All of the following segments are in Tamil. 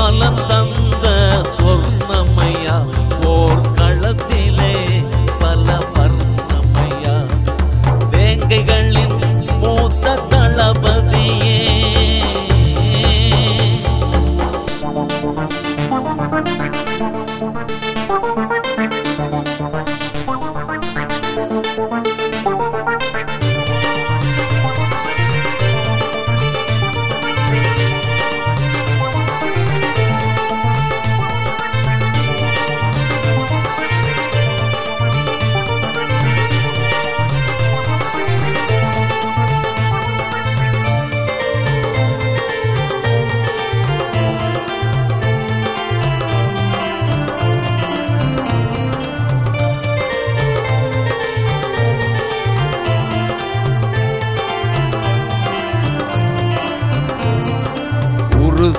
காலம் தந்த சொர்ணமையா? ஓர் களத்திலே பல வர்ணமையா? வேங்கைகளின் மூத்த தளபதியே.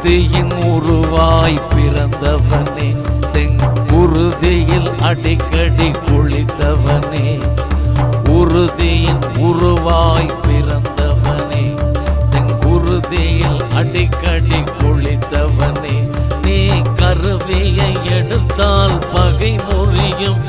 முக்தியின் உருவாய் பிறந்தவனே. செங்குருதியில் அடிக்கடி குளித்தவனே. உறுதியின் உருவாய் பிறந்தவனே. செங்குருதியில் அடிக்கடி குளித்தவனே. நீ கருவியை எடுத்தால் பகை முறியும்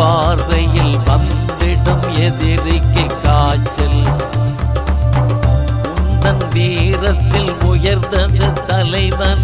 பார்வையில் வந்திடும் எதிரிக்கு காய்ச்சல். உந்தன் வீரத்தில் உயர்ந்தது தலைவன்.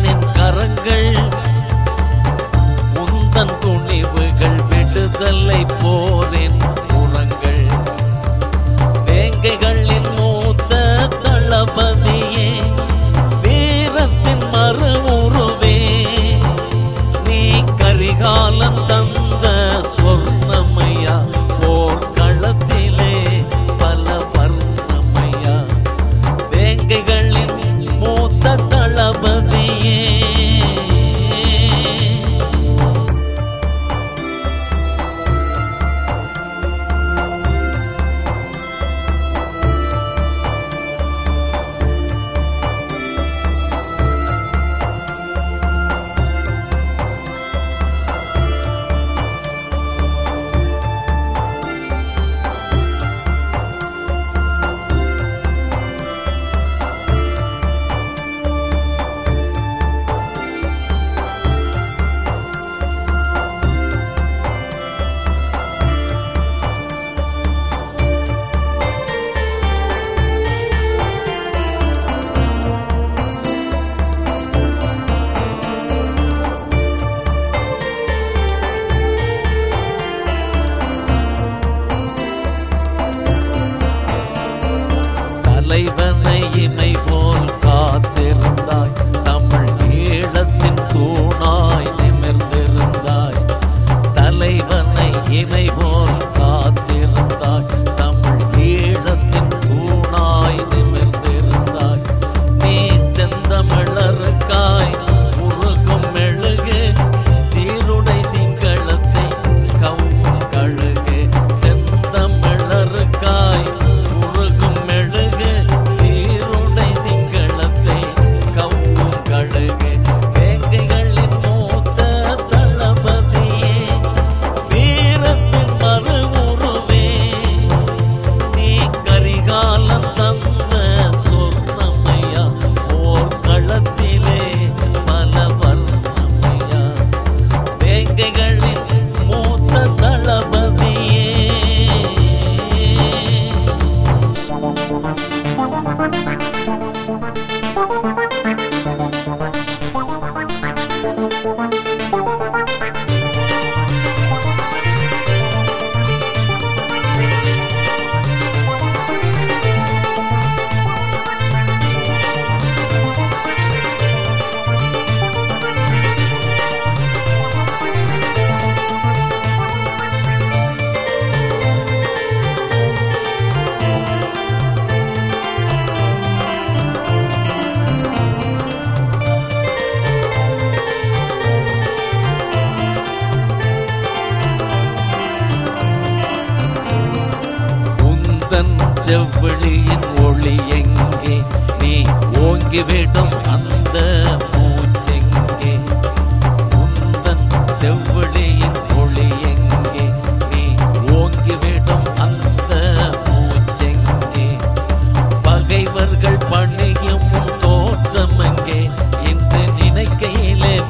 maple.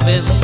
with